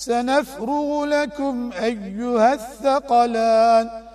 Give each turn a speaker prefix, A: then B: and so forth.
A: سنفرغ لكم أيها الثقلان.